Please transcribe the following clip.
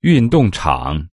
运动场。